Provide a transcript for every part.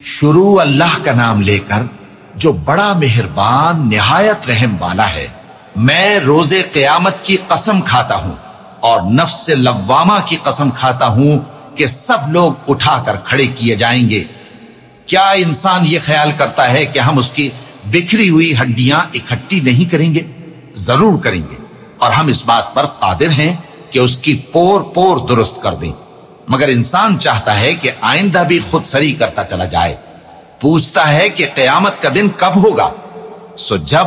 شروع اللہ کا نام لے کر جو بڑا مہربان، نہایت رحم والا ہے، میں روز قیامت کی قسم کھاتا ہوں اور نفس لوامہ کی قسم کھاتا ہوں کہ سب لوگ اٹھا کر کھڑے کیے جائیں گے۔ کیا انسان یہ خیال کرتا ہے کہ ہم اس کی بکھری ہوئی ہڈیاں اکٹھی نہیں کریں گے؟ ضرور کریں گے اور ہم اس بات پر قادر ہیں کہ اس کی پور پور درست کر دیں۔ مگر انسان چاہتا ہے کہ آئندہ بھی خود سری کرتا چلا جائے۔ پوچھتا ہے کہ قیامت کا دن کب ہوگا۔ سو جب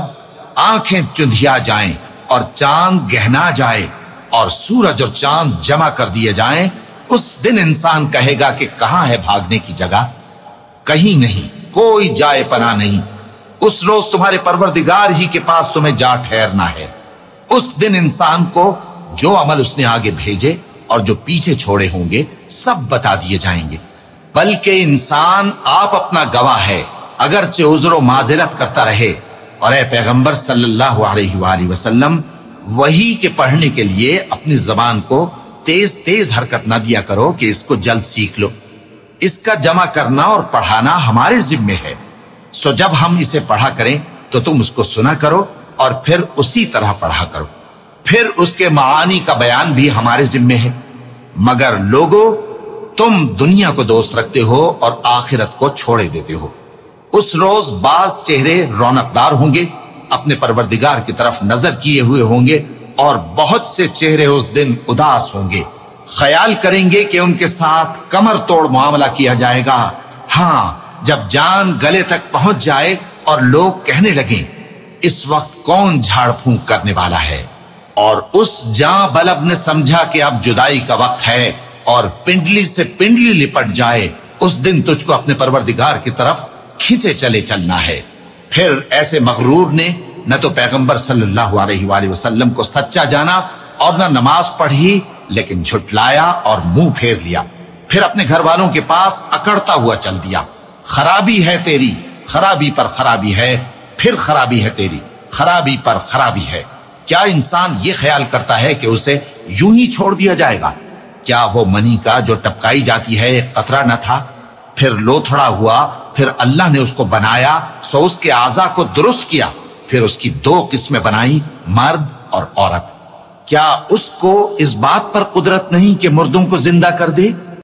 آنکھیں چندھیا جائیں اور چاند گہنا جائے اور سورج اور چاند جمع کر دیے جائیں، اس دن انسان کہے گا کہ کہاں ہے بھاگنے کی جگہ؟ کہیں نہیں، کوئی جائے پنا نہیں۔ اس روز تمہارے پروردگار ہی کے پاس تمہیں جا ٹھہرنا ہے۔ اس دن انسان کو جو عمل اس نے آگے بھیجے اور جو پیچھے چھوڑے ہوں گے، سب بتا دیے جائیں گے۔ بلکہ انسان آپ اپنا گواہ ہے، اگرچہ عذر و معذرت کرتا رہے۔ اور اے پیغمبر صلی اللہ علیہ وآلہ وسلم، وہی کے پڑھنے کے لیے اپنی زبان کو تیز تیز حرکت نہ دیا کرو کہ اس کو جلد سیکھ لو۔ اس کا جمع کرنا اور پڑھانا ہمارے ذمے ہے۔ سو جب ہم اسے پڑھا کریں، تو تم اس کو سنا کرو اور پھر اسی طرح پڑھا کرو۔ پھر اس کے معانی کا بیان بھی ہمارے ذمے ہے۔ مگر لوگوں تم دنیا کو دوست رکھتے ہو اور آخرت کو چھوڑے دیتے ہو۔ اس روز بعض چہرے رونق دار ہوں گے، اپنے پروردگار کی طرف نظر کیے ہوئے ہوں گے اور بہت سے چہرے اس دن اداس ہوں گے۔ خیال کریں گے کہ ان کے ساتھ کمر توڑ معاملہ کیا جائے گا۔ ہاں جب جان گلے تک پہنچ جائے اور لوگ کہنے لگیں، اس وقت کون جھاڑ پھونک کرنے والا ہے؟ اور اس جاں بلب نے سمجھا کہ اب جدائی کا وقت ہے اور پنڈلی سے پنڈلی لپٹ جائے، اس دن تجھ کو اپنے پروردگار کی طرف کھینچے چلے چلنا ہے۔ پھر ایسے مغرور نے نہ تو پیغمبر صلی اللہ علیہ وآلہ وسلم کو سچا جانا اور نہ نماز پڑھی، لیکن جھٹلایا اور منہ پھیر لیا۔ پھر اپنے گھر والوں کے پاس اکڑتا ہوا چل دیا۔ خرابی ہے تیری، خرابی پر خرابی ہے، پھر خرابی ہے تیری، خرابی پر خرابی ہے۔ کیا انسان یہ خیال کرتا ہے کہ اسے یوں ہی چھوڑ دیا جائے گا؟ کیا وہ منی کا جو ٹپکائی جاتی ہے قطرہ نہ تھا؟ پھر لوتھڑا ہوا، پھر اللہ نے اس کو بنایا، سو اس کے آزا کو درست کیا، پھر اس کی دو قسمیں بنائی، مرد اور عورت۔ کیا اس کو اس بات پر قدرت نہیں کہ مردوں کو زندہ کر دے؟